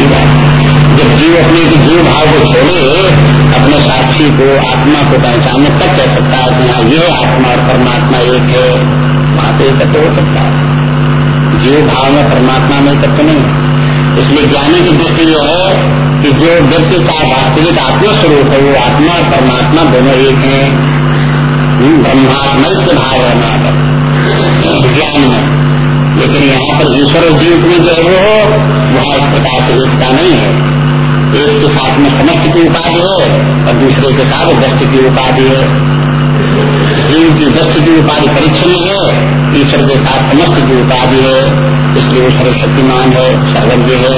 जीव अपने के जीव भाव को छोड़े अपने साक्षी को आत्मा को पहचानने तक कह सकता है कि हाँ ये आत्मा और परमात्मा एक है। वहाँ तो एकत्र हो सकता है। जीव भाव में परमात्मा में एकत्र नहीं इसलिए ज्ञानी की दृष्टि यह है कि जो व्यक्ति का वास्तविक आत्मा स्वरूप है वो आत्मा और परमात्मा दोनों एक है। हम्म, ब्रह्मात्मा के भाव है ज्ञान में। लेकिन यहाँ पर ईश्वर जीव में जो है वो वहाँ इस प्रकार से एकता नहीं है। एक के साथ में समस्त की उपाधि है और दूसरे के साथ दस्त की उपाधि है। जीव की दस्त की उपाधि परिच्छन है, ईश्वर के साथ समस्त की उपाधि है। इसलिए वो सर्वशक्तिमान है, सर्वज्ञ है,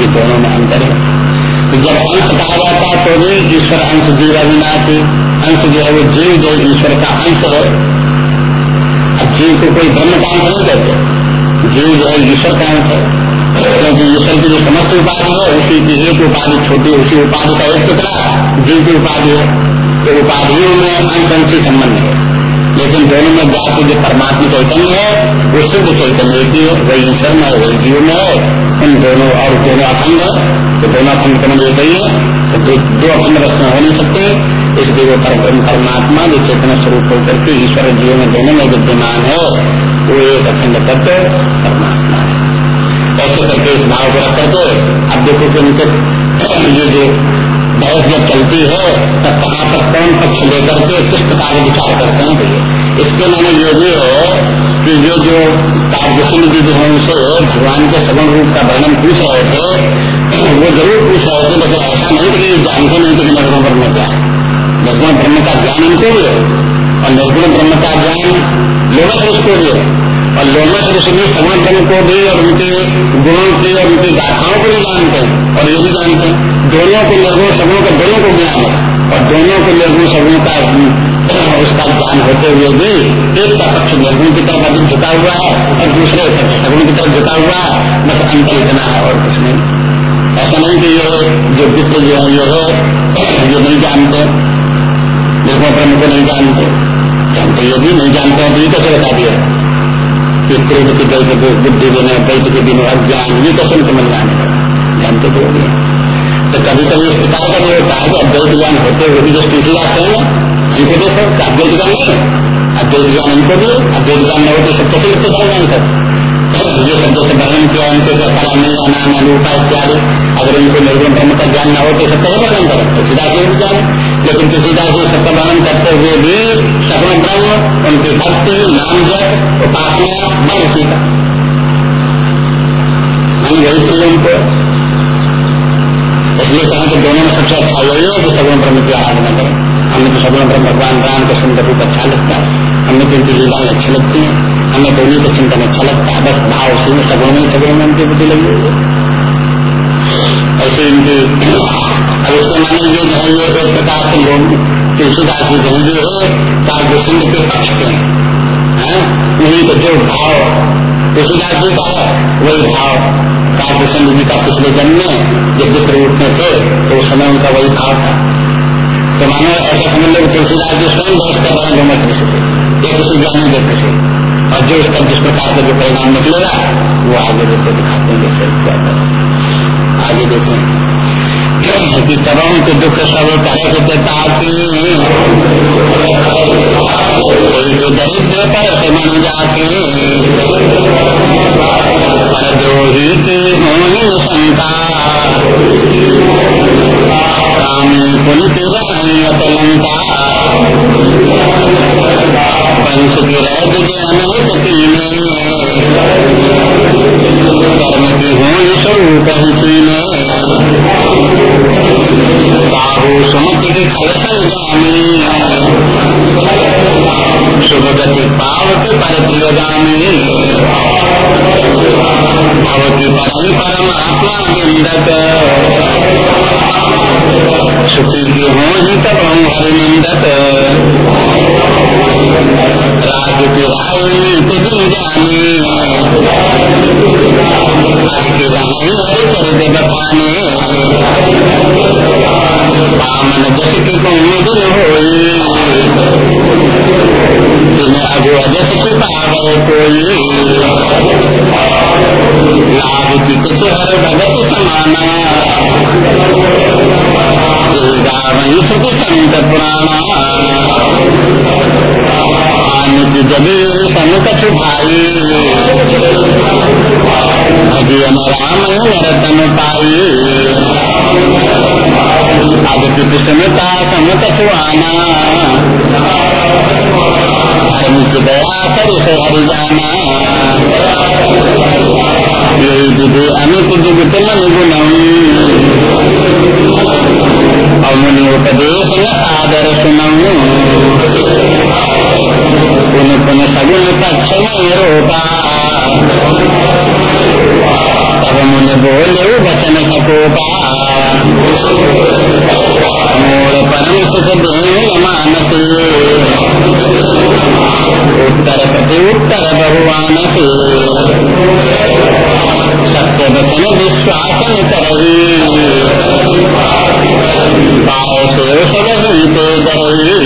ये दोनों में अंतर है। तो जब अंश कहा जाता है तो भी ईश्वर अंश जीव अविनाशी, अंश जो है वो जीव जो ईश्वर का अंश है। अब जीव को कोई ब्रह्म का अंश नहीं कहते। जीव जो है ईश्वर का अंश है। क्योंकि ईश्वर की जो समस्त उपाधि है उसी की एक उपाधि छोटी उसी उपाधि का एक टुकड़ा जीव की उपाधि है तो उपाधियों में अंश संबंध है। लेकिन दोनों में जाति जो परमात्मा चैतन्य है वो शुद्ध चैतन्य की है वही ईश्वर में है वही जीव में है। उन दोनों और दोनों अखंड है तो दोनों अखंड समझ एक ही है तो दो, अखंड वस्तुएँ हो नहीं सकते। इसलिए वो परमात्मा जो चेतना स्वरूप होकर के ईश्वर जीव में दोनों में विद्यमान है वो एक अखंड तत्व परमात्मा। ऐसे करके इस भाव को करके अब देखो कि उनके ये जो बहस जब चलती है, तब कहाँ पर कौन पक्ष लेकर के किस प्रकार विचार करते हैं भैया? इसके मैंने ये भी है कि ये जो काव्यसिंह जी जो है, उनसे भगवान के सगुण रूप का वर्णन पूछ रहे थे, वो ज़रूर पूछ रहे थे, लेकिन ऐसा नहीं कि जानते नहीं थे कि निर्गुण ब्रह्म क्या है। निर्गुण ब्रह्म का ज्ञान इनको भी है, और निर्गुण ब्रह्म का ज्ञान ऋषि को भी है, और लोमस भी सगुण को भी और उनके गुणों की और उनकी गाथाओं को भी जानते हैं और ये भी जानते हैं। दोनों को निर्गुण सगुण का दोनों को ज्ञान है और दोनों को निर्गुण सबों का उसका ज्ञान होते हुए भी एक का पक्ष निर्गुण की तरफ़ अधिक झुका हुआ है और दूसरे पक्ष सगुण की तरफ़ झुका हुआ है। बस अंतर इतना है और कुछ नहीं। ऐसा नहीं कि ये जो वित्त जो है, ये है, ये नहीं जानते। निर्गुण ब्रह्म को नहीं जानते। जानते ये भी, नहीं जानते हैं तो ये कैसे बता दिया। कि क्रोध की दैत बुद्धि बिना दैत के बिना अज्ञान, ये कैसे समझ जाने जानते तो हो तो कभी कभी इस प्रकार का भी होता है कि अद्वैत ज्ञान होते हुए भी जो स्थिति आते हैं इनको देखो अद्वैत ज्ञान नहीं अद्वैत ज्ञान इनको भी अद्वैत ज्ञान नहीं होते सब कैसे लिखते जाए जानते ये शब्दों से वर्णन किया, उनके फला नहीं अनाम अनुपा इत्यादि, अगर उनको निर्गुण धर्म का ज्ञान न हो तो सबका वर्णन करें। तो सीधा के ज्ञान लेकिन तुलसीदास जी सबका वर्णन करते हुए भी सगुण ब्रह्म, उनकी भक्ति नाम जप उपासना उसी का हम वही चाहिए उनको। इसलिए कहा कि दोनों में सबसे अच्छा यही है कि सगुण ब्रह्म की आराधना करें। हमें तो सगुण ब्रह्म भगवान राम का सुंदर रूप अच्छा लगता है। हमें तो उनकी लीलाएँ अच्छी लगती हैं। हमें दोनों का चिंतन अच्छा लगता है। बस भाव उसी में सगुण में सगुण में उनकी बुद्धि लगी हुई है। ऐसे इनकी अब उसके माने ये है ये एक प्रकार से लोग तुलसीदास जी कहेंगे सिंह के पक्ष के वही तो जो भाव, तुलसीदास जी का है, वही भाव सिंह जी का पिछले जन्म में जब विप्र उठने थे तो उस समय उनका वही भाव था। तो मानो ऐसा समझ लो तुलसीदास जी स्वयं बहस कर रहे हैं गोमत ऋषि से एक उसी ज्ञानी व्यक्ति से और जो उसका जिस प्रकार का जो परिणाम निकलेगा, वो आगे देखो, दिखाते हैं जैसे आगे देखें। कि तरह के दुख सब ताती कोई दरिद्र पर मन जाते। पर द्रोही की होनी शंका। कामी पुनित की रह अनहित पीने कर्म की होनी स्वरूप ही पीने बाहु सुमति की खलसल जानी शुभ गति पावत पर प्रियगामी भवती परम परमात्मा निंदक सुखी की हो ही तब हम हर निंदक राज की राय तुझी जानी बपाने बामन जस की को होई। तुम्हें अगो अजस की पावे कोई लाभ की कुछ हर भगत समाना संस्कृति संत पुराणा की जबी समुख भाई भजन राम नरतन पाई अगति कृष्णता समुख आना धर्म की दया कर से हरि जाना उपदेश आदर सुनऊ। पुन पुन सगुन पक्ष में रोपा तब मुनि बोले वचन सकोपा मोर परम सुख देव उत्तर प्रति उत्तर बहुआन से सत्य वचन विश्वास करही पाए से जीते गई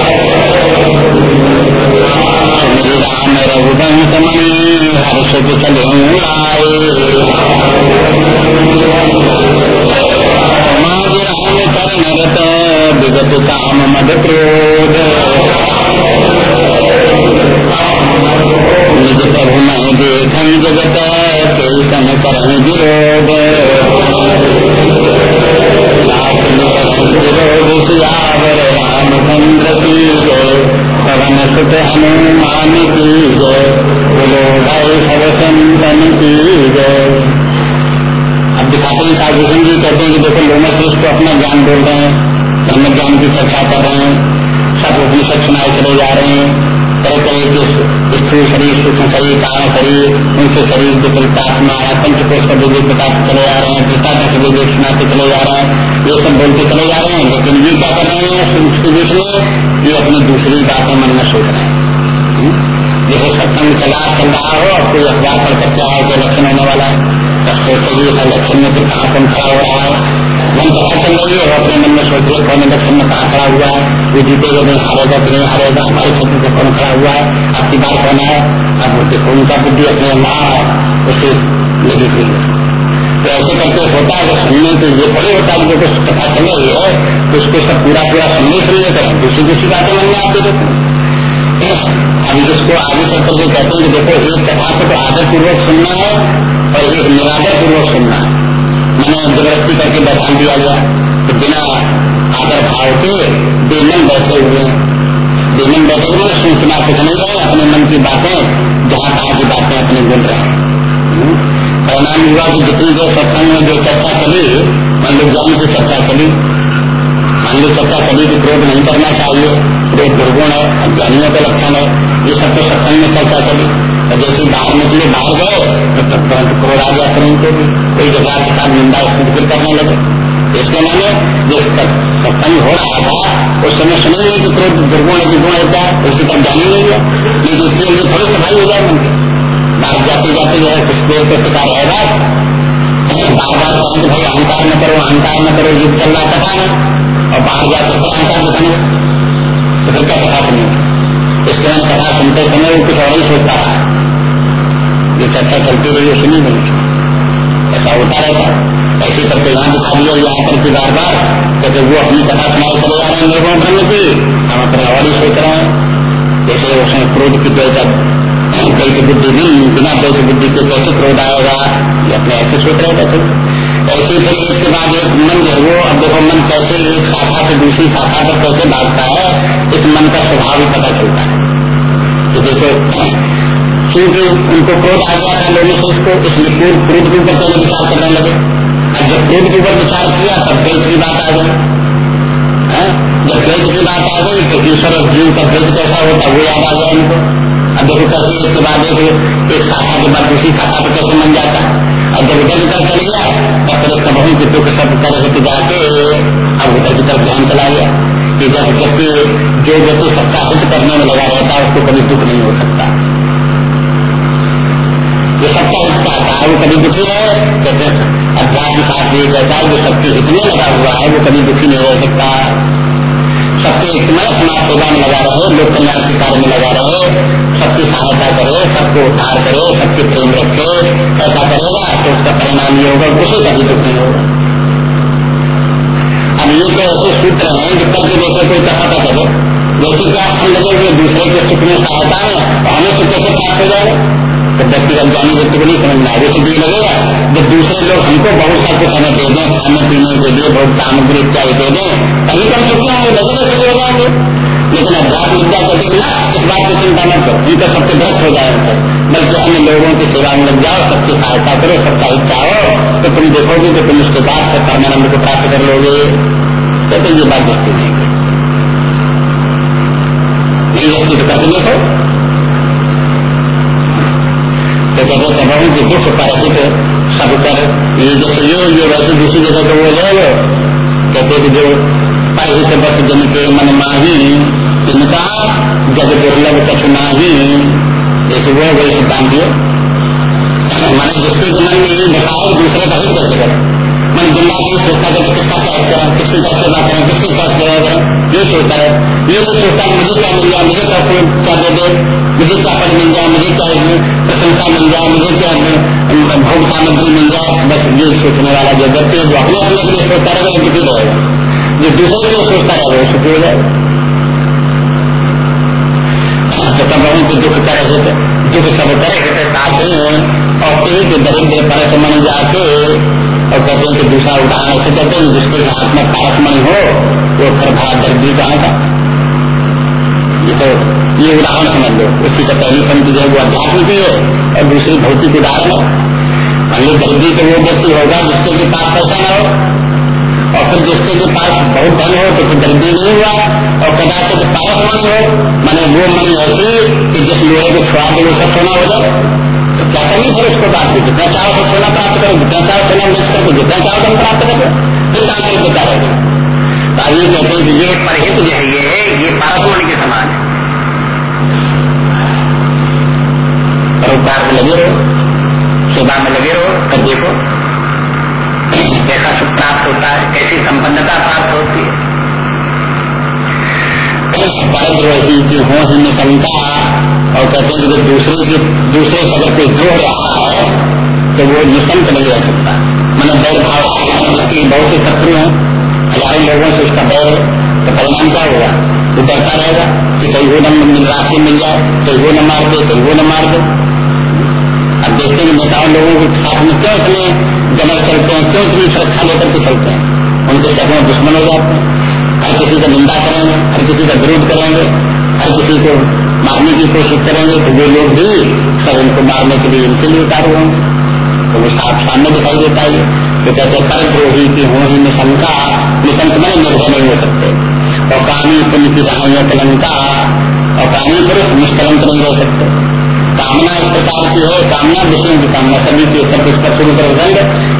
रघुवंश मणि हर्ष कुशल आए समाज राम करण रत विगत काम मद क्रोध निज प्रभु मैं देख जगत केतन करण विरोध विरोध सियावर रामचंद्र की पवन सुत हनुमान की जय बोलो भाई सब संतन की जय अब दिखाते हैं साधुशन जी, कहते हैं कि देखो लोमस को अपना ज्ञान बोल रहे हैं ब्रह्म ज्ञान की चर्चा कर रहे हैं, सब उपनिषद सुनाए चले जा रहे हैं। तरह तरह के स्थूल शरीर सूक्ष्म शरीर कारण शरीर, उनसे शरीर के विपरीतात्मा है पंचकोश का विवेक बताते चले जा रहे हैं पिता का विवेक सुनाते चले जा रहे हैं, ये सब बोलते चले जा रहे हैं, लेकिन ये क्या कर रहे हैं उसके बीच में ये अपनी दूसरी बातें मन में सोच रहे हैं। जैसे सत्संग चला चल रहा हो, और कोई अखबार पर कच्चा है, कोई लक्षण होने वाला है। तब सोचते ये लक्षण में फिर कहाँ कौन खड़ा हो रहा है। मन पता चल रही है अपने मन में सोच रहे कौन इलेक्शन में कहाँ खड़ा हुआ है। वो जीतेगा नहीं हारेगा कि नहीं हारेगा, हमारे क्षेत्र से कौन खड़ा है आपकी कौन अब देखो उनका बुद्धि अपने माँ उसे लगी हुई है। तो ऐसे करके होता है सुनने के ये थोड़ी होता है, जो कथा चल रही है तो उसको सब पूरा पूरा सुनने के लिए करें दूसरी दूसरी बातें मन में आती अभी जिसको आगे चल करके कहते हैं कि देखो, एक कथा को तो आदर पूर्वक सुनना है और एक निरादर पूर्वक सुनना है। मैंने ज़बरदस्ती करके बैठा दिया गया तो बिना आदर भाव के बेमन बैठे हुए बेमन बैठे हुए सुना कुछ नहीं रहे अपने मन की बातें, जहाँ तहाँ की बातें अपने बोल रहे हैं। परिणाम हुआ कि जितनी देर सत्संग में जो चर्चा चली, मान लो ज्ञान की चर्चा चली, मान लो चर्चा चली कि क्रोध नहीं करना चाहिए, क्रोध दुर्गुण है, अज्ञानियों का लक्षण है, ये सब तो सत्संग में चर्चा चली। और जैसे बाहर निकले, बाहर गए तो तुरंत क्रोध आ गया उनको कोई जगह के साथ निंदा स्तुति करने लगे। इसके मैंने जो सत्संग हो रहा था, उस समय सुने नहीं कि क्रोध दुर्गुण दुर्गुण होता है उसकी तब जानी नहीं है। लेकिन इसके लिए थोड़ी सफ़ाई हो जाए मन की बाहर जाते जाते जो है, कुछ देर तो टिका रहेगा। बार बार कहेंगे भाई अहंकार न करो, अहंकार न करो, युद्ध चल रहा कथा और बाहर जाते फिर अहंकार दिखाने तो फिर क्या कथा सुनेगा इसके बाद कथा सुनते समय वो कुछ और ही सोचता रहा। जो चर्चा चलती रही, वो सुनी नहीं। ऐसा होता रहता ऐसे करके यहाँ दिखा दिया यहाँ पर की बार बार क्योंकि वो अपनी कथा सुनाई चले जा रहे हैं निर्गुण ब्रह्म की हम अपने और ही सोच रहे हैं जैसे उसमें क्रोध की द्वैत द्वैत बुद्धि नहीं, बिना द्वैत बुद्धि के कैसे क्रोध आएगा? ये अपने ऐसे सोच रहे थे ऐसे फिर एक के बाद एक मन जो वो अब देखो, मन कैसे एक शाखा से दूसरी शाखा पर कैसे भागता है, इस मन का स्वभाव ही पता चलता है। तो देखो क्योंकि उनको क्रोध आ गया था लोगों से इसको, इसलिए क्रोध क्रोध के ऊपर पहले विचार करने लगे। अब जब क्रोध के ऊपर विचार किया, तब द्वैत की बात आ गई। जब द्वैत की बात आ गई तो ईश्वर और जीव का द्वैत कैसा होता, वो याद आ गया इनको। अब देखो कैसे इसके बाद एक एक शाखा के बाद दूसरी शाखा पर कैसे मन जाता है। और जब उधर की चल गया, तब फिर उसका बहुत दुख सब कर जाके, अब उधर की तरफ़ ध्यान चला गया कि जब व्यक्ति जो व्यक्ति सबका हित करने में लगा रहता है, उसको कभी दुख नहीं हो सकता। जो सबका हित चाहता है? वो कभी दुखी है अध्यात्म शास्त्र ये कहता है, जो सबके हित में लगा हुआ है, वो कभी दुखी नहीं हो सकता। सबके हित में समाज सेवा में लगा रहे, लोक कल्याण के कार्य में लगा रहे, सबकी सहायता करे, सबको उद्धार करे, सबके प्रेम रखे, ऐसा करेगा तो उसका परिणाम ये होगा उसे कभी दुख नहीं होगा। अब ये तो ऐसे सूत्र है कि कल के जैसे कोई का करे जैसे क्या लगे हुए दूसरे के सुख में सहायता है तो हमें सुख कैसे प्राप्त हो जाएगा? तो व्यक्ति अज्ञानी व्यक्ति को नहीं समझना है तो ये लगेगा जब दूसरे लोग हमको बहुत सा कुछ हमें दे दें, खाने पीने के लिए बहुत सामग्री इत्यादि दे दें कहीं कम सुखी होंगे लगे तो सुखी हो जाएँगे। लेकिन अध्यात्म विद्या कहते ना इस बात की चिंता मत करो। उनका सबसे भ्रष्ट हो जाए बल्कि अन्य लोगों की सेवा में लग जाओ, सबकी सहायता करो, सबका हित चाहो तो तुम देखोगे तो तुम उसके बाद से परमानंद को प्राप्त कर लोगे। कहते ये बात नहीं नहीं व्यक्ति तो करके देखो। तो कहते कभी भी दुख परहित सब कर, ये जैसे ये ये वैसे दूसरी जगह तो वो वो कहते कि जो परहित बस जन के मन माही, इनका जब दुर्लभ कछ नाही, एक वो वही सिद्धांत मैंने जिसके मन में ये बताओ दूसरे का ही कैसे करें मन ज़िंदा की सोचता है किसका क्या करें किसकी क्या सेवा करें किसकी सेवा करें ये सोचता है ये तो सोचता है मुझे क्या मिल जाए मुझे क्या क्या दे दे मुझे क्या पद मिल जाए मुझे क्या प्रशंसा मिल जाए मुझे क्या भोग सामग्री मिल जाए बस ये सोचने वाला जो व्यक्ति है जो अपने अपने के लिए सोचता रहेगा वो दुखी रहेगा जो दूसरे के लिए सोचता रहेगा वो सुखी हो जाएगा तो तब हम तो दुख करे। थे दुख सब करे थे साथ ही और एक दरिद्र परत मन जाके और कहते हैं कि दूसरा उदाहरण ऐसे कहते हैं, जिसके हाथ में पारस मन हो, वो फिर भाग दर्दी कहाँ का ये तो ये उदाहरण समझ लो। उसकी तो पहली पंक्ति जो है वो अध्यात्म की है, और दूसरी भौतिक उदाहरण है। पहले गरीबी तो वो व्यक्ति होगा जिसके के पास पैसा न हो, और फिर जिसके के पास बहुत धन हो तो फिर गरीबी नहीं हुआ, और कदाचित पारस मन हो, मैंने वो मन ऐसी कि जिस लोहे को छुआ दे वो सब सोना हो जाए। तो क्या करनी फिर उसको की जितना चाहो तो सोना प्राप्त करो जितना चाहो सोना मिक्स करके जितना चाहो तुम प्राप्त करो फिर काम नहीं देता रहेगा तो आइए कहते हैं कि ये परहित जो है, ये ये पारापूर्ण के समान है। परोपकार में लगे रहो सेवा में लगे रहो, कर देखो। परद्रोही की हो ही निकलता और कहते हैं कि दूसरे की दूसरे से अगर कोई द्रोह रहा है तो वो निशंक नहीं रह सकता। मैंने बैर भाव की बहुत से शत्रु हैं, हज़ारों लोगों से उसका बैर तो परिणाम क्या होगा? वो डरता रहेगा कि कहीं वो न मिल जाए, कहीं वो न मार दे, कहीं वो न मार दे। अब देखते हैं नेताओं लोगों के साथ में क्यों इतने जमल चलते हैं, क्यों इतनी सुरक्षा लेकर के चलते हैं? उनके सभी दुश्मन हो जाते हैं। हर किसी का निंदा करेंगे, हर किसी का विरोध करेंगे, हर किसी को मारने की कोशिश करेंगे तो वे लोग भी सब इनको मारने के लिए इनके लिए उतारू होंगे। तो वो साफ़ सामने दिखाई देता है तो कहते कर द्रोही की हो ही निशंका, निशंक में निर्भय नहीं हो सकते और कहानी पुण्य की कहानी कलंका, और कहानी पुरुष निष्कलंक नहीं रह सकते। कामना इस प्रकार की है, कामना विषयों की कामना सभी के शुरू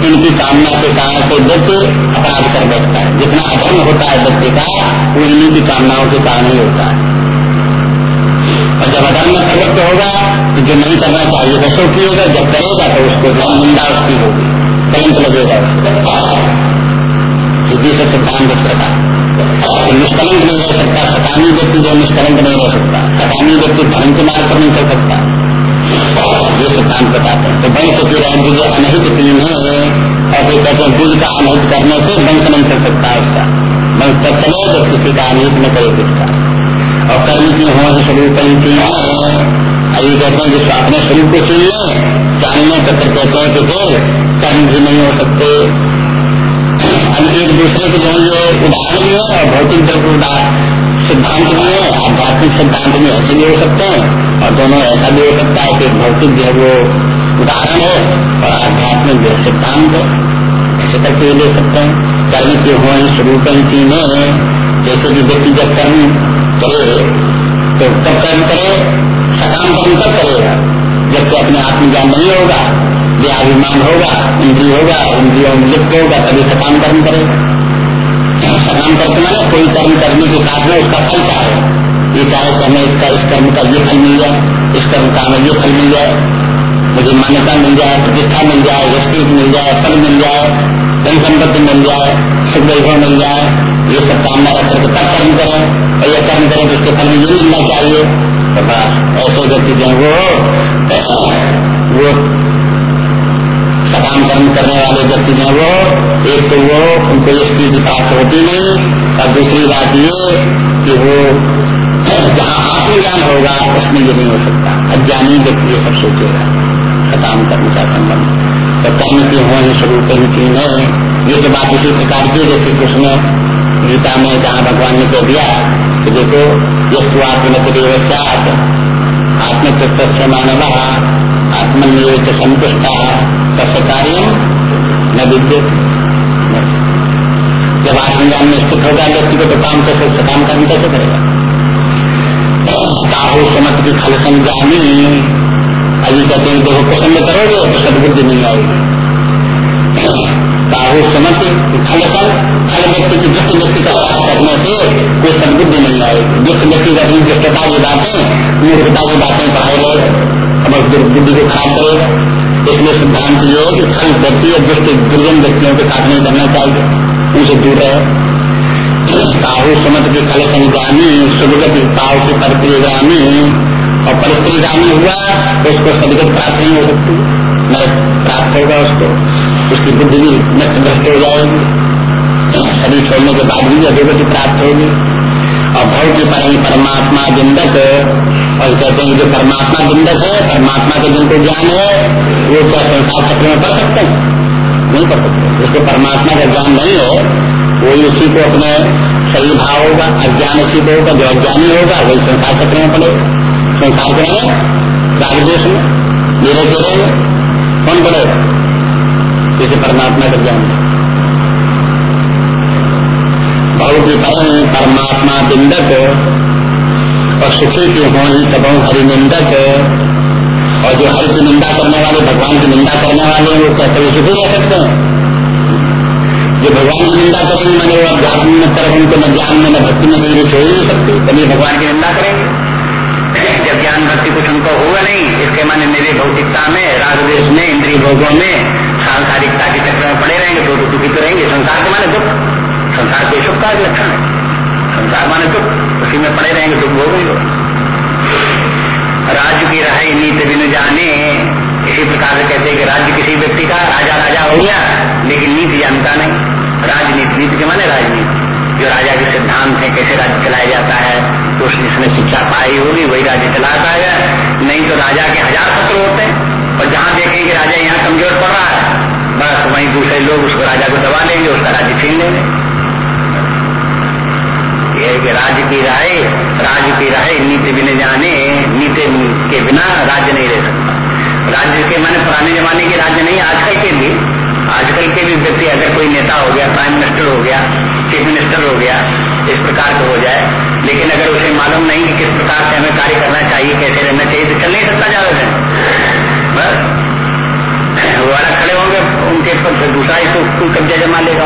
इनकी कामना के कारण से व्यक्ति अपराध कर बैठता है। जितना अधर्म होता है व्यक्ति का, वो इन्हीं की कामनाओं के कारण ही होता है। और जब अधर्म प्रवृत्त होगा तो जो नहीं करना चाहिए वैसो किएगा जब करेगा तो उसको निंदा उसकी होगी। कलंक लगेगा सीधी से सिद्धांत इस प्रकार। निष्कलंक नहीं रह सकता सतानी व्यक्ति जो निष्कलंक नहीं रह सकता सतानी व्यक्ति धर्म के मार्ग पर नहीं कर सकता। ये सिद्धांत बताते हैं। तो वंश की रहे जो अनहित तीन है, और फिर कहते हैं बीज का अनहित करने से वंश नहीं कर सकता उसका। वंश तब चले, जब किसी का अनहित न करे किसका और कर्म की हो स्वरूप तीन है? और ये कहते हैं, जिस अपने स्वरूप को चीन ले, जानने तो फिर कहते हैं कि फिर कर्म भी नहीं हो सकते। अब एक दूसरे के जो ये उदाहरण है, और भौतिक द्रव्य उदाहरण। सिद्धांत भी है आध्यात्मिक सिद्धांत भी ऐसे भी हो सकते हैं। और दोनों ऐसा भी हो सकता है कि भौतिक जो है वो उदाहरण है, और आध्यात्मिक जो सिद्धांत है। ऐसे करके ले सकते हैं। कर्म के हो स्वरूप में जैसे कि व्यक्ति जब कर्म करे तो कब कर्म करे? सकाम कर्म कब करेगा, जबकि अपने आत्मज्ञान नहीं होगा। देहाभिमान होगा, इंद्रिय होगा, इंद्रियों में लिप्त होगा, तभी सकाम कर्म करेगा। सकाम करते माने कोई कर्म करने के में उसका फल क्या है? ये चाहे कि हमें इसका, इस कर्म का ये फल मिल जाए इस कर्म का हमें ये फल मिल जाए मुझे मान्यता मिल जाए, प्रतिष्ठा मिल जाए व्यक्ति मिल जाए, फल मिल जाए धन संपत्ति मिल जाए, सुख वैभव मिल जाए, ये सब कामना रख करके तब कर्म करें और यह कर्म करें तो उसके फल में ये मिलना चाहिए। ऐसे व्यक्ति जो वो वो सकाम कर्म करने वाले व्यक्ति जो वो एक तो वो उनको इस चीज़ पास होती नहीं, और दूसरी बात ये कि वो जहाँ आत्मज्ञान होगा, उसमें ये नहीं हो सकता। अज्ञानी व्यक्ति ये सब सोचेगा। सकाम कर्म का संबंध। तो कर्म की हो स्वरूप की नहीं ये तो बात इसी प्रकार की जैसे कृष्ण गीता में जहाँ भगवान ने कह दिया कि देखो ये तो आत्मदेव आत्मतत्व मानव। आत्मनियोज संतुष्ट तस्य कार्य न विद्युत। जब आत्मज्ञान में स्थित होगा व्यक्ति को तो काम से सोच काम करने कैसे करेगा? काहू समझ की खल संज्ञानी अभी कहते हैं देखो पसंद करोगे तो सदबुद्धि नहीं आएगी। काहू समझ खल सन खल व्यक्ति की दुष्ट व्यक्ति का साथ करने से कोई सदबुद्धि नहीं आएगी। दुष्ट व्यक्ति का दुष्टता की बातें, मूर्खता की बातें पढ़ाई गए समझ बुद्धि को करेगा इसलिए सिद्धांत है कि खल व्यक्ति और दुष्ट दुर्गम व्यक्तियों के साथ नहीं करना चाहिए, उनसे दूर रहे। काहू समझ के खल संग्रामी सुभगति काहू से परिप्रियगामी और परिप्रियगामी हुआ तो उसको सदगत प्राप्त नहीं हो सकती। नरक प्राप्त होगा उसको। उसकी बुद्धि भी नष्ट भ्रष्ट हो जाएगी। शरीर छोड़ने के बाद भी अधोगति प्राप्त होगी। और भव की परमात्मा बिंदक और कहते हैं जो परमात्मा बिंदक है, परमात्मा के जिनको ज्ञान है, वो क्या संसार चक्र में पढ़ सकते हैं? नहीं पढ़ सकते। जिसको परमात्मा का ज्ञान नहीं है, वही उसी को अपने सही भाव होगा, अज्ञान उसी को होगा, जो अज्ञानी होगा, वही संसार चक्र में पड़ेगा। संसार के में राजदेश में धीरे धीरे में कौन पड़ेगा? जैसे परमात्मा का ज्ञान बहुत ही परमात्मा बिंदक और सुखी की हो ही तब हरि निंदक और जो हरि की निंदा करने वाले, भगवान की निंदा करने वाले वो क्या कभी सुखी रह सकते हैं। जो भगवान की निंदा करेंगे मैंने वो अध्यात्म में तरफ़ उनको न ज्ञान में, न भक्ति में नहीं रुचि हो नहीं सकती। कभी भगवान की निंदा करेंगे। जब ज्ञान भक्ति कुछ उनको होगा नहीं, इसके माने मेरी भौतिकता में राजदेश में, इंद्रिय भोगों में, सांसारिकता के चक्र में पड़े रहेंगे तो दुखी तो रहेंगे। संसार के माने दुख। संसार के सुख का लक्षण है। संसार माने दुख। उसी में पड़े रहेंगे तो दुख भोगेंगे राज्य की रहे नीति बिन जाने, इसी प्रकार से कहते हैं कि राज्य किसी व्यक्ति का राजा राजा हो गया, लेकिन नीति जानता नहीं। राजनीति, नीति के माने राजनीति। जो राजा के सिद्धांत है, कैसे राज्य चलाया जाता है तो उसने शिक्षा पाई होगी, वही राज्य चलाता है। नहीं तो राजा के हज़ार शत्रु होते हैं। और जहाँ देखेंगे राजा यहाँ कमज़ोर पड़ रहा है, बस वहीं दूसरे लोग उसको राजा को दबा लेंगे उसका राज्य छीन लेंगे। है कि राय राज्य की राय नीति बिना जाने, नीति के बिना राज्य नहीं रह सकता। राज्य के माने पुराने जमाने के राज्य नहीं, आजकल के भी। आजकल के भी व्यक्ति अगर कोई नेता हो गया प्राइम मिनिस्टर हो गया चीफ मिनिस्टर हो गया, इस प्रकार का हो जाए। लेकिन अगर उसे मालूम नहीं कि किस प्रकार से हमें कार्य करना चाहिए, कैसे रहना चाहिए तो चल नहीं सकता ज़्यादा बस। वो खड़े होंगे, उनके पर दूसरा ही कब्जा जमा लेगा।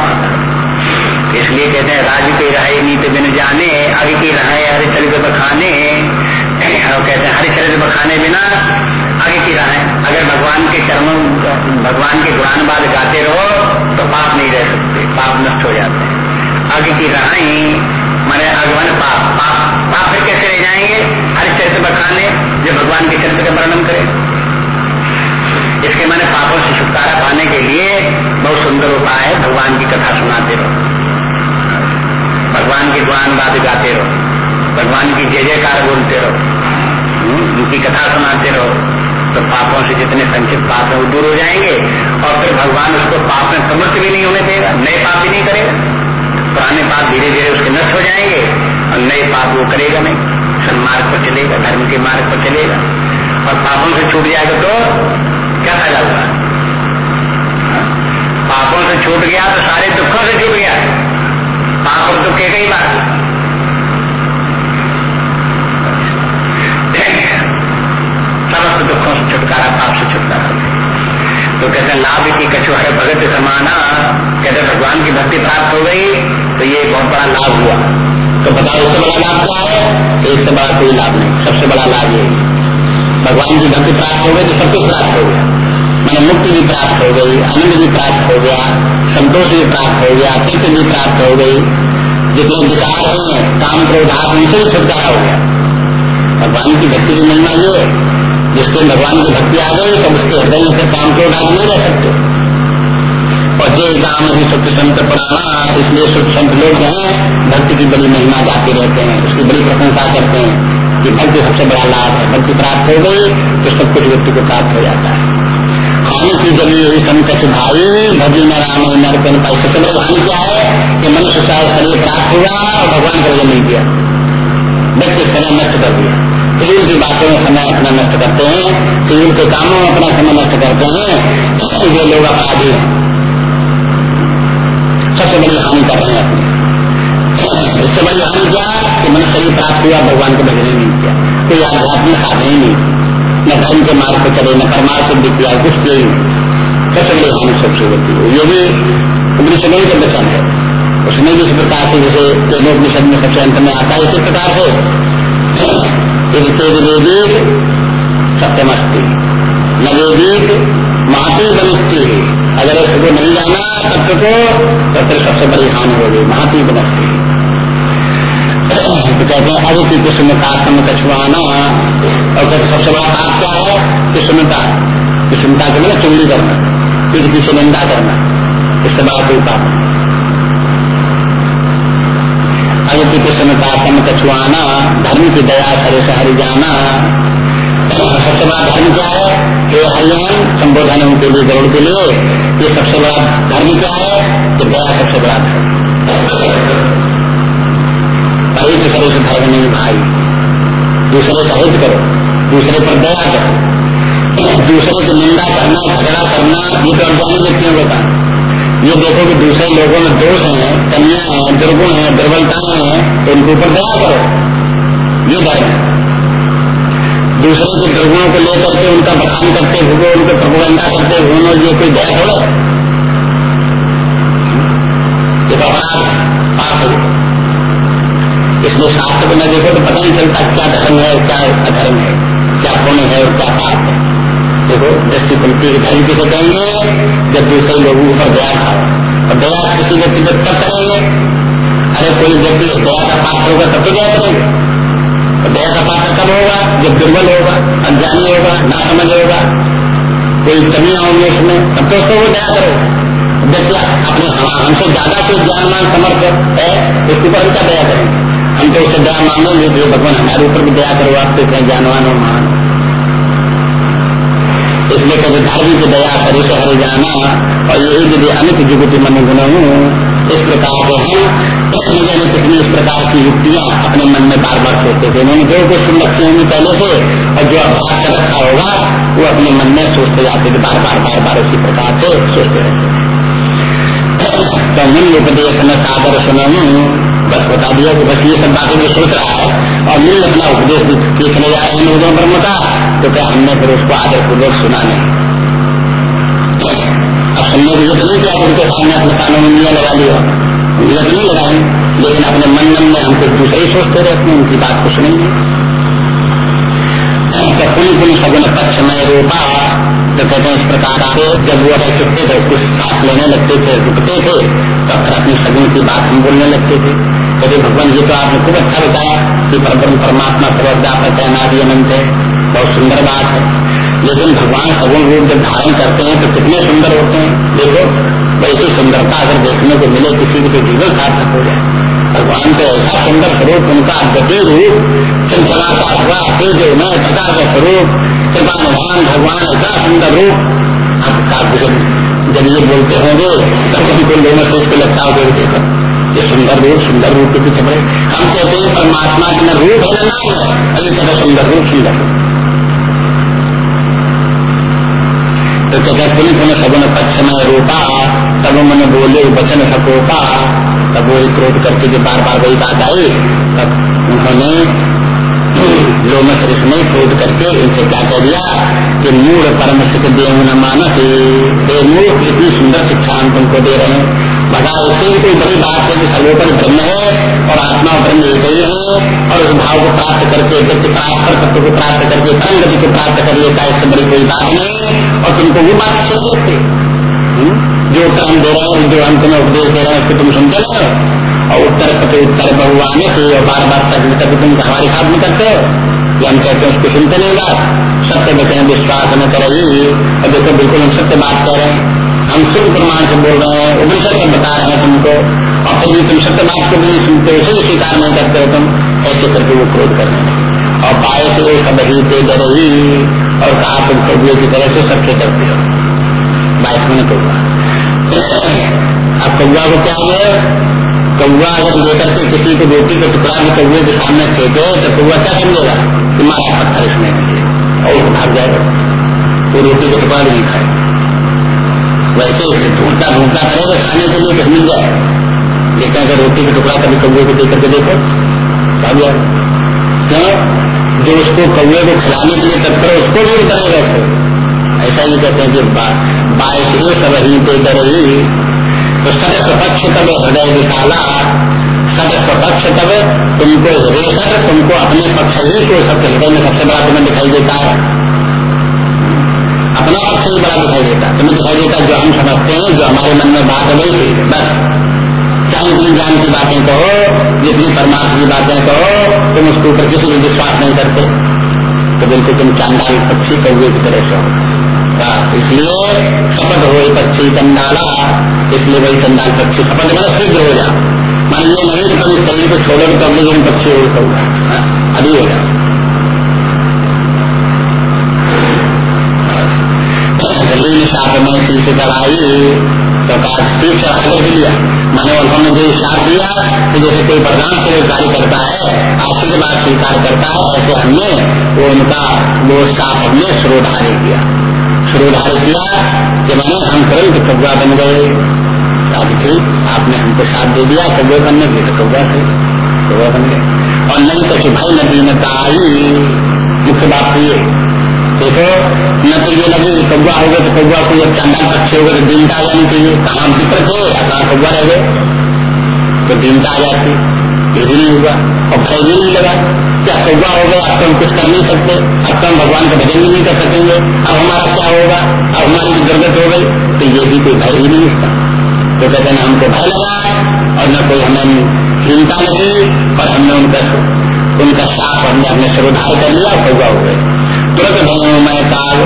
कहते हैं राज्य की रहे नीत बिन जाने आगे की रहे हरे चरित्र बखाने। और कहते हैं, हरे चरित्र बखाने बिना आगे की रहे अगर भगवान के कर्मों भगवान के गुणानुवाद गाते रहो तो पाप नहीं रह सकते, पाप नष्ट हो जाते हैं। आगे की राय मैंने अगवन पाप। पाप पाप फिर कैसे रह जाएँगे? हरे चरित्र बखाने, जो भगवान के चरित्र का वर्णन करे। इसके मैंने पापों से छुटकारा पाने के लिए बहुत सुंदर उपाय है, भगवान की कथा सुनाते रहो। भगवान के गुणान बात गाते रहो। भगवान की जय जयकार बोलते रहो। हम्म, उनकी कथा सुनाते रहो। तो पापों से जितने संचित पाप है वो दूर हो जाएँगे। और फिर भगवान उसको पाप में समृद्ध भी नहीं होने देगा। नए पाप भी नहीं करेगा। पुराने पाप धीरे धीरे उसके नष्ट हो जाएँगे। और नए पाप वो करेगा नहीं। सन्मार्ग पर चलेगा धर्म के मार्ग पर चलेगा। और पापों से छूट जाएगा तो क्या फ़ायदा होगा? हाँ? पापों से छूट गया है इससे बड़ा कोई लाभ नहीं। सबसे बड़ा लाभ ये भगवान की भक्ति प्राप्त हो गई तो सब कुछ प्राप्त हो गया। मैंने मुक्ति भी प्राप्त हो गई, आनंद भी प्राप्त हो गया, संतोष भी प्राप्त हो गया कृष्ण भी प्राप्त हो गई। जितने विकार हैं काम क्रोधात उनसे भी छुटकारा हो गया। भगवान की भक्ति की महिमा ये जिसके भगवान की भक्ति आ गई तो उसके हृदय से काम क्रोधात नहीं रह सकते। और जे गाँव भी सुख संत पढ़ाना इसलिए सुख संत लोग हैं, भक्ति की बड़ी महिमा जाते रहते हैं, उसकी बड़ी प्रशंसा करते हैं कि भक्ति सबसे बड़ा लाभ है। भक्ति प्राप्त हो गई तो सब कुछ व्यक्ति को प्राप्त हो जाता है। खाने की जली हुई संकट भाई भजी न राम नर पाई। सबसे बड़ी हानि क्या है कि मनुष्य का शरीर प्राप्त हुआ और भगवान को नहीं दिया। व्यक्ति समय नष्ट कर दिया। फिजूल की बातों में समय अपना नष्ट करते हैं फिजूल के कामों में अपना समय नष्ट करते हैं, ये लोग अपराधी हैं। सबसे बड़ी हानि कर रहे हैं। अपनी इससे बड़ी हानि क्या कि मनुष्य शरीर प्राप्त हुआ, भगवान को भजने नहीं किया। कोई आध्यात्मिक साधन ही नहीं। न धर्म के मार्ग पर चले, न परमार्थ सिद्ध किया, कुछ किए सबसे बड़ी हानि सबसे होती है। ये भी उपनिषदों के वचन है। उसमें भी इस प्रकार से जैसे तेनोपनिषद में सबसे अंत में आता है, इसी प्रकार से तेज सत्यमस्ती। न वेदिक महाती बनस्ती अगर एक इसको नहीं जाना तत्व को तो फिर सबसे बड़ी हानि होगी महाती बनस्ती तो कहते हैं अदिति किस्मता सम कछुआना और कहते सबसे बड़ा पाप क्या है? किस्मता किस्मता के मतलब चुगली करना किसी की निंदा करना, इससे बड़ा कोई पाप अदिति किस्मता सम कछुआना धर्म की दया सरे से हरि जाना। सबसे बड़ा धर्म क्या है हे हरियान संबोधन उनके लिए गरुड़ के लिए ये सबसे बड़ा धर्म क्या है तो दया सबसे बड़ा हित करो से धर्म नहीं भाई दूसरे का हित करो दूसरे पर दया करो दूसरे की निंदा करना झगड़ा करना ये तो अज्ञानी व्यक्तियों का काम ये देखो कि दूसरे लोगों में दोष है कन्या है दुर्गुण है दुर्बलताएँ हैं तो उनके ऊपर दया करो ये धर्म दूसरे के दुर्गुणों को लेकर के उनका बखान करते हुए, उनके प्रभुगंधा करते हुए ये कोई दया थोड़ा ये तो अपराध है इसलिए शास्त्र को न देखो तो पता नहीं चलता क्या धर्म है, क्या अधर्म है, क्या पुण्य है और क्या पाप है। देखो दृष्टि खुलती है धर्म किसे कहेंगे जब दूसरे लोगों पर दया खाओ और दया किसी व्यक्ति पर कब करेंगे अरे कोई व्यक्ति दया का पात्र होगा तब तो दया करेंगे। और दया का पात्र कब होगा जब दुर्बल होगा अज्ञानी होगा ना समझ होगा कोई कमियाँ होंगी उसमें तब तो उसको वो दया करेगा व्यक्ति अपने हमसे ज़्यादा कोई ज्ञानमान समर्थ है, उसके ऊपर क्या दया करेंगे हम तो उससे दया मांगेंगे कि भगवान हमारे ऊपर भी दया करो आपसे कहीं ज्ञानवान हो, महान। इसलिए कभी धार्मिक दया करे से हर जाना, और यही यदि अमित जुगति मन गुण इस प्रकार के हम जाने कितनी इस प्रकार की युक्तियाँ अपने मन में बार बार सोचते थे। उन्होंने जो कुछ रखी होंगी पहले से, और जो अभ्यास कर रखा होगा, वो अपने मन में सोचते जाते थे बार बार बार बार उसी प्रकार से सोचते रहते तो मूल्य उपदेश में सादर सुनू बस बता दिया कि बस ये सब बातें जो सोच रहा है, और मिल अपना उपदेश सीखने जा रहे हैं लोगों ब्रह्म का तो क्या हमने फिर उसको आदर पूर्वक सुना नहीं? ये तो नहीं किया उनके सामने अपने कानों में निया लगा लिया तो नहीं लगाई, लेकिन अपने मन मन में हम कुछ दूसरे ही सोचते रहते हैं उनकी बात को सुनेंगे तो पुण्य पुण्य सगुन पक्ष में रूपा तो कहते हैं इस प्रकार से जब वो रह चुकते थे, कुछ साथ लेने लगते थे, रुकते थे तो फिर अपनी सगुन की बात हम बोलने लगते थे। कहते, भगवान जी तो आपने खूब अच्छा बताया कि परब्रह्म परमात्मा सर्वव्यापक है नादि अनंत है, बहुत सुंदर बात है। लेकिन भगवान सगुण रूप जब धारण करते हैं तो कितने सुंदर होते हैं। देखो, वैसी सुंदरता अगर देखने को मिले, किसी को जीवन सार्थक हो जाए। भगवान तो ऐसा सुंदर स्वरूप, उनका गति रूप चंचलाता का स्वरूप कृपा निधान भगवान ऐसा सुंदर रूप, आप जब ये बोलते होंगे, तब उनको लोगों से इसको लगता होगा देखो, ये सुंदर रूप सुंदर रूप के पीछे हम कहते हैं, परमात्मा के न रूप है नाम है। तरह सुंदर रूप सुंदर। तो कहते पुलिस ने सगुन पक्ष में रोका तब मन बोले वचन सकोपा तब वो क्रोध करके जो बार बार वही बात आई, तब उन्होंने लोग ने क्रोध करके इनसे क्या कह दिया कि मूल परम सिख देव न मानस मूल इतनी सुंदर शिक्षा हम तुमको दे रहे हैं। भगा उससे भी कोई बड़ी बात है कि सर्वोपरि ब्रह्म है और आत्मा ब्रह्म एक ही है और उस भाव को प्राप्त करके, व्यक्ति प्राप्त कर तत्व को प्राप्त करके परम गति को प्राप्त कर लेता है इससे बड़ी कोई बात नहीं और तुमको वो बात अच्छी लगती हम्म? जो हम दे रहे हैं, जो हम तुम्हें उपदेश दे रहे हैं, उसको तुम सुनते रहो और उत्तर प्रति उत्तर बहुआने से और बार बार तक तक तुम हमारी साथ में करते हो कि हम कहते हैं उसको सुनते नहीं बात। सत्य बचे विश्वास न करेगी और देखो बिल्कुल हम सत्य बात कह रहे हैं। हम शुभ प्रमाण से बोल रहे हैं, उपनिषद से बता रहे हैं तुमको, और फिर भी तुम सत्य बात को भी सुनते भी स्वीकार नहीं करते हो तुम, ऐसे करके वो क्रोध कर रहे और पाए थे, सब ही पे डर ही, और कहा तुम कौए की तरह से सत्य करते हो। में कौआ अब कौआ को क्या है कौआ अगर लेकर के किसी को रोटी का टुकड़ा भी कौए के सामने फेंके तो कौआ क्या समझेगा कि मारा पत्थर इसमें। और भाग जाएगा। वो रोटी का टुकड़ा नहीं खाएगा। वैसे ढूंढता ढूंढता करेगा, खाने के लिए कुछ मिल जाए। लेकिन अगर रोटी का टुकड़ा कभी कौए को देख करके देखो, भाग जाए। क्यों जो उसको कौए को खिलाने के लिए तत्पर उसको भी करेगा तो ऐसा ही कहते हैं कि बाईस ये सब ही पे करेगी तो सद स्वपक्ष तब हृदय निकाला। सद स्वपक्ष तब तुमको हृदय तुमको अपने पक्ष ही को सबसे हृदय में सबसे बड़ा तुम्हें दिखाई देता है। पक्ष ही बड़ा दिखाई देता तुम्हें दिखाई देता जो हम समझते हैं, जो हमारे मन में बात है वही थी, बस। चाहे इतनी ज्ञान की बातें कहो, जितनी परमात्मा की बातें कहो, तुम उसके ऊपर किसी भी विश्वास नहीं करते। तो बिल्कुल तुम चांदाल पक्षी कौए की तरह से। हो, इसलिए शपथ हो पक्षी चंडाला। इसलिए वही चंडाल पक्षी शपथ मतलब शीघ्र हो जा मान ये नहीं कि तुम शरीर को छोड़ो तो अगले पक्षी हो, अभी हो जाओ। तीन साप में तीस चढ़ाई तो कहा तीस चढ़ा कर दिया मैंने उन्होंने जो साथ दिया कि जैसे कोई प्रधान से कार्य करता है आशीर्वाद स्वीकार करता है, ऐसे हमने वो उनका वो साप हमने श्रोधार्य किया। श्रोधार्य किया कि मैंने हम तुरंत कब्जा बन गए। आपने हमको साथ दे दिया, कब्जे बनने के लिए कब्जा थे कब्जा बन गए। और नहीं तो भाई नदी में आई। मुख्य बात ये। देखो, न तो ये लगे कौआ हो गए तो कौआ को जब चंदा पक्षी हो गए तो दीनता आ जानी चाहिए। कहा पित्र थे? या कौआ रह गए? तो दीनता आ जाती। ये भी नहीं हुआ। और भय भी नहीं लगा क्या कौआ हो गया अब तो हम कुछ कर नहीं सकते। अब तो हम भगवान का भजन भी नहीं कर सकेंगे। अब हमारा क्या होगा? अब हमारी दुर्गत हो गई। तो ये भी कोई भय ही नहीं इसका तो कहते ना हमको भय लगा और न कोई हमें चिंता लगी और हमने उनका उनका साफ़ हमने अपने श्रोधार कर लिया कौआ हो गए। तुरंत भय हूँ मैं काल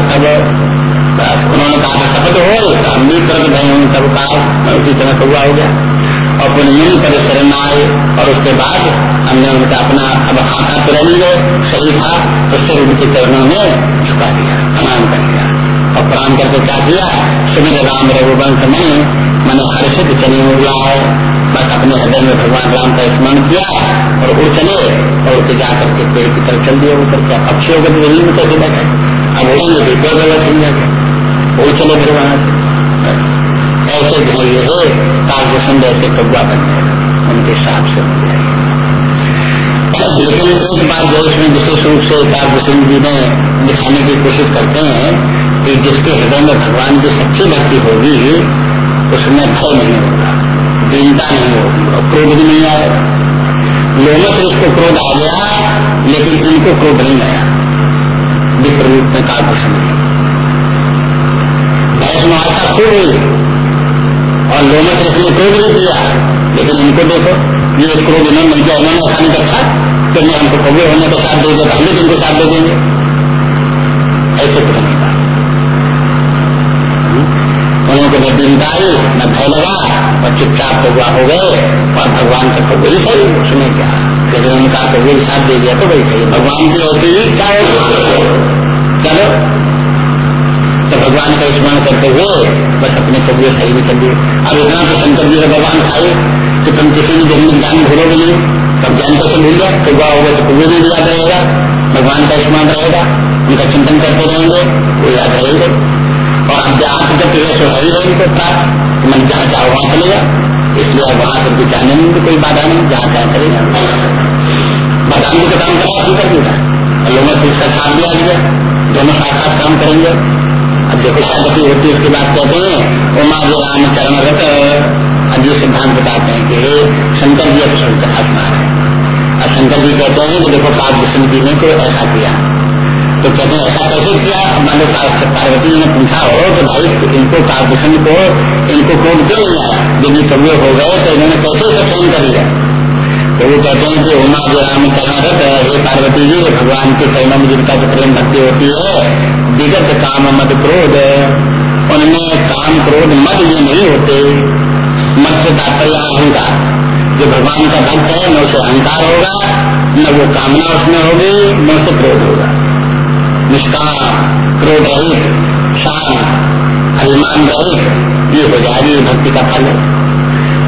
तब उन्होंने कहा, शपथ हो हम भी तुरंत भय हूँ तब काल मैं उसी तरह कौआ हो गया। और पुनः पर शरण आए, और उसके बाद हमने उनका अपना अब आका तो रह गए सही था तो सिर उनके चरणों में झुका दिया, प्रणाम कर दिया। और प्रणाम करके क्या किया? सुमित राम रघुवंश में मैंने हर्षित चने उगला है बस अपने हृदय में भगवान राम का स्मरण किया और उड़ चले और उसे जाकर के पेड़ की तरफ़ चल दिया उतर क्या पक्षी होगा तो वही उतर के बैठे अब उड़ेंगे तो पेड़ वाला सुन जाएगा उड़ चले फिर वहाँ से। ऐसे ये है काव्य सुंदर से कब्बा बन उनके साथ से लेकिन एक बात जो इसमें विशेष रूप से काव्य सिंह जी ने दिखाने की कोशिश करते हैं कि जिसके हृदय में भगवान की सच्ची भक्ति होगी, उसमें भय नहीं होगा। दीनता नहीं और क्रोध भी नहीं आएगा लोगों से इसको क्रोध आ गया, लेकिन इनको क्रोध नहीं आया। विप्र रूप में प्रसन्न भैंस खूब हुई, और लोगों से इसने क्रोध नहीं किया। लेकिन इनको देखो, ये क्रोध इन्होंने नहीं किया उन्होंने ऐसा नहीं रखा तो मैं हमको कौवे होने का साथ देगा हम भी तुमको साथ दे देंगे ऐसे कुछ नहीं था। उन्होंने न चिंता आई न भय लगा। और चुपचाप कौआ हो गए और भगवान का तो वही सही उसमें क्या? जब उनका तो वही साथ दे दिया तो वही सही भगवान की होती ही क्या चलो। तो भगवान का स्मरण करते हुए बस अपने कौए सही भी कर दिए। अब इतना तो शंकर जी का भगवान खाए कि तुम किसी भी में ज्ञान भूलोगे नहीं। तब ज्ञान कैसे भूल गया कौआ होगा तो कौए भी याद रहेगा। भगवान का स्मरण रहेगा। उनका चिंतन करते रहेंगे। वो याद रहेंगे। और अध्यात्म जब सो है ही तो प्राप्त मन जहाँ चाहो वहाँ चलेगा इसलिए अब वहाँ से जाने में भी कोई बाधा नहीं, जहाँ करेगा। बादाम भी तो काम करना शुरू कर देगा। और लोगों से साथ दिया गया। दोनों साथ साथ काम करेंगे। अब जो शादी होती है, उसके बाद कहते हैं, उमा जो राम चरण रत और ये सिद्धांत बताते हैं कि शंकर जी, अब आत्मा है और शंकर जी कहते हैं कि देखो पाप विष्णु जी ने कोई ऐसा किया। तो कहते हैं, ऐसा कैसे किया? मान पार्वती ने पूछा हो तो भाई, इनको पाप को, इनको कोड क्यों नहीं आया? यदि कब्जे हो गए तो इन्होंने कैसे सत्संग कर लिया? तो वो कहते हैं कि उमा जो राम चरण हे पार्वती जी भगवान के चरणों में जिनका प्रेम भक्ति होती है, विगत काम मत क्रोध उनमें काम क्रोध मत ये नहीं होते। मत से तात्पर्य अहंकार। जो भगवान का भक्त है, न उसे अहंकार होगा, न वो कामना उसमें होगी, न उसे क्रोध होगा। निष्काम क्रोध रहित, शांत, अभिमान रहित, ये हो जाएगी भक्ति का फल। है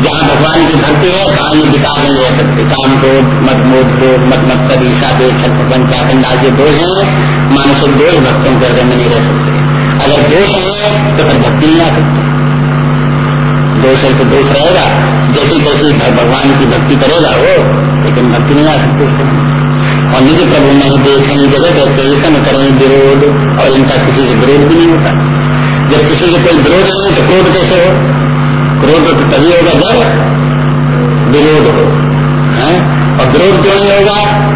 जहाँ भगवान की भक्ति है वहाँ ये विकार नहीं रह सकते। काम क्रोध मत क्रोध मत मत कर ईशा देश छठ पंचाखंड आदि दोष है मानसिक दोष भक्तों के हृदय में नहीं रह सकते। अगर दोष है तो फिर भक्ति नहीं आ सकती। दोष है तो दोष रहेगा। जैसी तैसी भगवान की भक्ति करेगा वो, लेकिन भक्ति नहीं आ सकती उसको और निजी प्रभु नहीं देखें जगत कैसन करें विरोध, और इनका किसी से विरोध भी नहीं होता। जब किसी से कोई विरोध नहीं तो क्रोध कैसे हो? क्रोध तो तभी होगा जब विरोध हो, है? और विरोध क्यों नहीं होगा?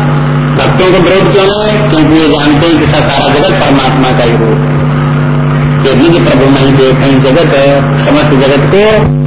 भक्तों को विरोध क्यों नहीं क्योंकि ये जानते हैं कि सारा जगत परमात्मा का ही रूप है। निज प्रभु नहीं देखें जगत समस्त जगत को